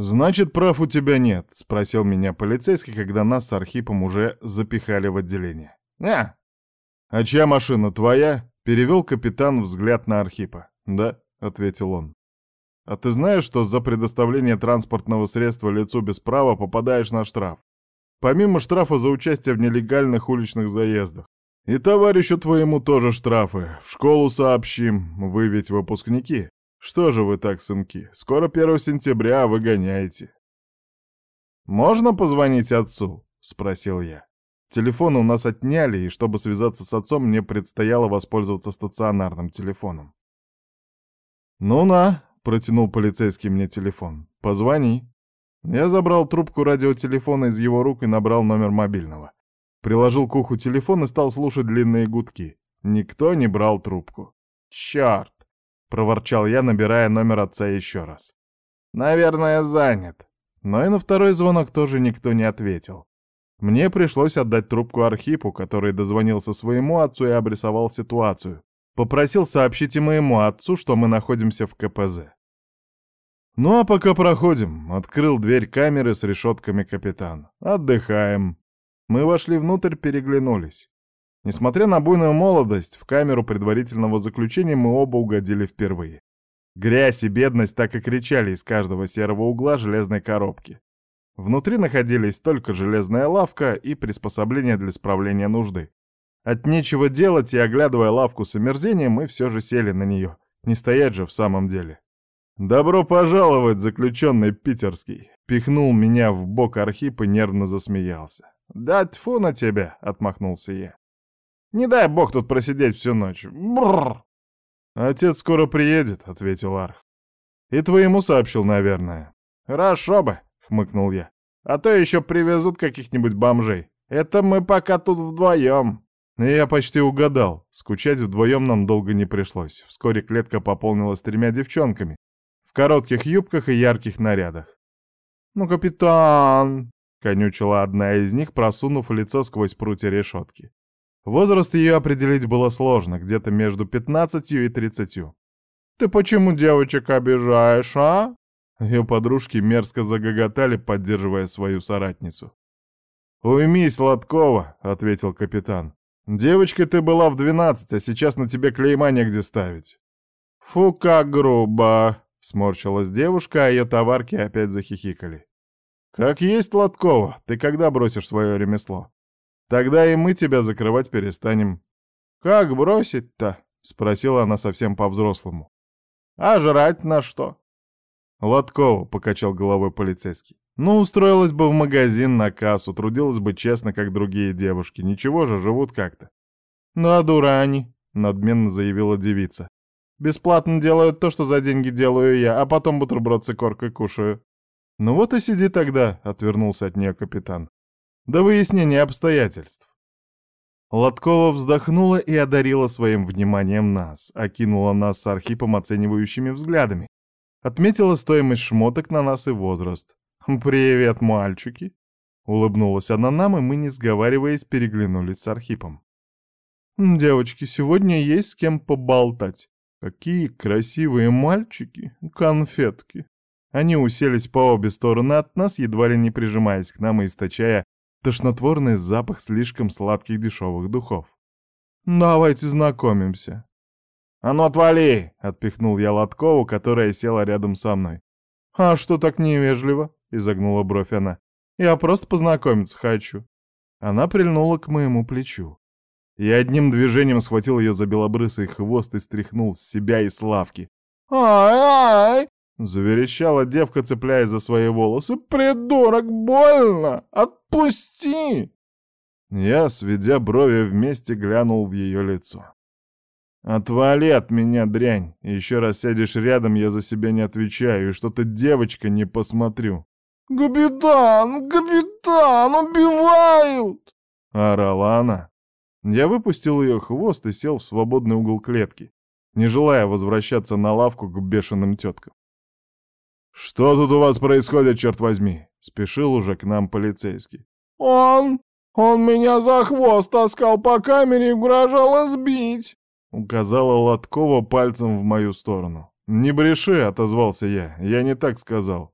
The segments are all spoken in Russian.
«Значит, прав у тебя нет?» — спросил меня полицейский, когда нас с Архипом уже запихали в отделение. «Не». «А чья машина, твоя?» — перевел капитан взгляд на Архипа. «Да», — ответил он. «А ты знаешь, что за предоставление транспортного средства лицу без права попадаешь на штраф? Помимо штрафа за участие в нелегальных уличных заездах. И товарищу твоему тоже штрафы. В школу сообщим, вы ведь выпускники. Что же вы так, сынки, скоро 1 сентября, выгоняете. «Можно позвонить отцу?» — спросил я. Телефон у нас отняли, и чтобы связаться с отцом, мне предстояло воспользоваться стационарным телефоном. «Ну на», — протянул полицейский мне телефон, — «позвони». Я забрал трубку радиотелефона из его рук и набрал номер мобильного. Приложил к уху телефон и стал слушать длинные гудки. Никто не брал трубку. «Черт!» — проворчал я, набирая номер отца еще раз. «Наверное, занят». Но и на второй звонок тоже никто не ответил. Мне пришлось отдать трубку Архипу, который дозвонился своему отцу и обрисовал ситуацию. Попросил сообщить и моему отцу, что мы находимся в КПЗ. «Ну а пока проходим», — открыл дверь камеры с решетками капитан. «Отдыхаем». Мы вошли внутрь, переглянулись. Несмотря на буйную молодость, в камеру предварительного заключения мы оба угодили впервые. Грязь и бедность так и кричали из каждого серого угла железной коробки. Внутри находились только железная лавка и приспособления для справления нужды. От нечего делать и оглядывая лавку с омерзением, мы все же сели на нее. Не стоять же в самом деле. «Добро пожаловать, заключенный питерский!» Пихнул меня в бок Архип и нервно засмеялся. «Да тьфу на тебя!» — отмахнулся я. Не дай бог тут просидеть всю ночь. Бррр. Отец скоро приедет, ответил Арх. И твоему сообщил, наверное. Хорошо бы, хмыкнул я. А то еще привезут каких-нибудь бомжей. Это мы пока тут вдвоем. Я почти угадал. Скучать вдвоем нам долго не пришлось. Вскоре клетка пополнилась тремя девчонками. В коротких юбках и ярких нарядах. «Ну, капитан!» — конючила одна из них, просунув лицо сквозь прутья решетки. Возраст ее определить было сложно, где-то между 15 и 30. «Ты почему девочек обижаешь, а?» Ее подружки мерзко загоготали, поддерживая свою соратницу. «Уймись, Сладкова», — ответил капитан. «Девочкой ты была в 12, а сейчас на тебе клейма негде ставить». «Фу, как грубо!» — сморщилась девушка, а ее товарки опять захихикали. «Как есть, Лоткова, ты когда бросишь свое ремесло?» Тогда и мы тебя закрывать перестанем. Как бросить-то? Спросила она совсем по-взрослому. А жрать на что? Лоткова, покачал головой полицейский. Ну, устроилась бы в магазин на кассу, трудилась бы честно, как другие девушки. Ничего же, живут как-то. Ну, а дура они, надменно заявила девица. Бесплатно делают то, что за деньги делаю я, а потом бутерброд с икоркой кушаю. Ну вот и сиди тогда, отвернулся от нее капитан до выяснения обстоятельств. Лоткова вздохнула и одарила своим вниманием нас, окинула нас с Архипом оценивающими взглядами, отметила стоимость шмоток на нас и возраст. «Привет, мальчики!» Улыбнулась она нам, и мы, не сговариваясь, переглянулись с Архипом. «Девочки, сегодня есть с кем поболтать. Какие красивые мальчики, конфетки!» Они уселись по обе стороны от нас, едва ли не прижимаясь к нам и источая тошнотворный запах слишком сладких дешевых духов. «Давайте знакомимся». «А ну отвали!» — отпихнул я Лоткову, которая села рядом со мной. «А что так невежливо?» — изогнула бровь она. «Я просто познакомиться хочу». Она прильнула к моему плечу. Я одним движением схватил ее за белобрысый хвост и стряхнул с себя и с лавки. «Ай-ай!» Заверещала девка, цепляясь за свои волосы. «Придурок, больно! Отпусти!» Я, сведя брови вместе, глянул в ее лицо. «Отвали от меня, дрянь! Еще раз сядешь рядом, я за себя не отвечаю, и что ты девочка, не посмотрю!» «Капитан! Капитан! Убивают!» — орала она. Я выпустил ее хвост и сел в свободный угол клетки, не желая возвращаться на лавку к бешеным теткам. «Что тут у вас происходит, черт возьми?» — спешил уже к нам полицейский. «Он... он меня за хвост таскал по камере и угрожал избить!» — указала Лоткова пальцем в мою сторону. «Не бреши!» — отозвался я. «Я не так сказал».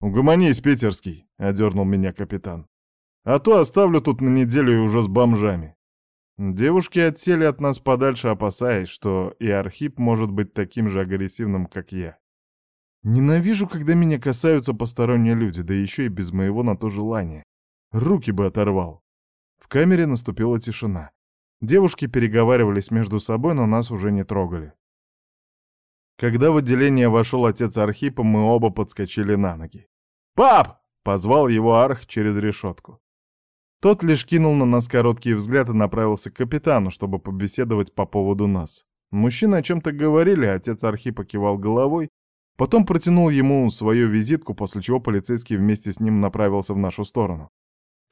«Угомонись, питерский», — одернул меня капитан. «А то оставлю тут на неделю и уже с бомжами». Девушки отсели от нас подальше, опасаясь, что и Архип может быть таким же агрессивным, как я. Ненавижу, когда меня касаются посторонние люди, да еще и без моего на то желания. Руки бы оторвал. В камере наступила тишина. Девушки переговаривались между собой, но нас уже не трогали. Когда в отделение вошел отец Архипа, мы оба подскочили на ноги. «Пап!» — позвал его Арх через решетку. Тот лишь кинул на нас короткий взгляд и направился к капитану, чтобы побеседовать по поводу нас. Мужчины о чем-то говорили, а отец Архипа кивал головой, потом протянул ему свою визитку, после чего полицейский вместе с ним направился в нашу сторону.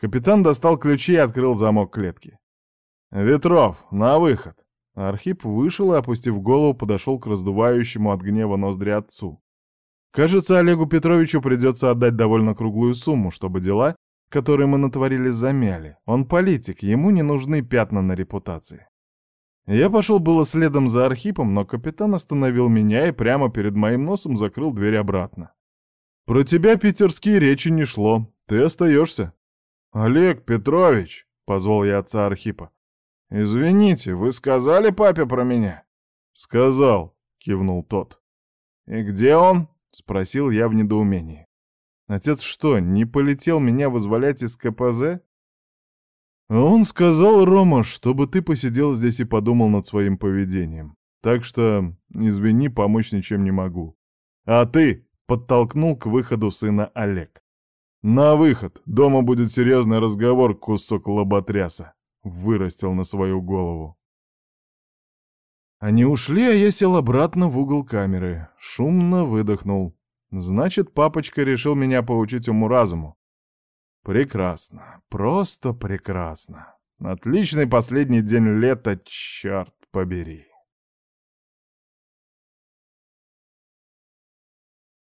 Капитан достал ключи и открыл замок клетки. «Ветров, на выход!» Архип вышел и, опустив голову, подошел к раздувающему от гнева ноздри отцу. Кажется, Олегу Петровичу придется отдать довольно круглую сумму, чтобы дела, которые мы натворили, замяли. Он политик, ему не нужны пятна на репутации. Я пошел было следом за Архипом, но капитан остановил меня и прямо перед моим носом закрыл дверь обратно. «Про тебя, питерские, речи не шло. Ты остаешься». «Олег Петрович», — позвал я отца Архипа. «Извините, вы сказали папе про меня?» «Сказал», — кивнул тот. «И где он?» — спросил я в недоумении. Отец что, не полетел меня вызволять из КПЗ? Он сказал, Рома, чтобы ты посидел здесь и подумал над своим поведением. Так что, извини, помочь ничем не могу. А ты подтолкнул к выходу сына Олег. На выход, дома будет серьезный разговор, кусок лоботряса. Вырастил на свою голову. Они ушли, а я сел обратно в угол камеры. Шумно выдохнул. Значит, папочка решил меня поучить уму-разуму. Прекрасно, просто прекрасно. Отличный последний день лета, черт побери.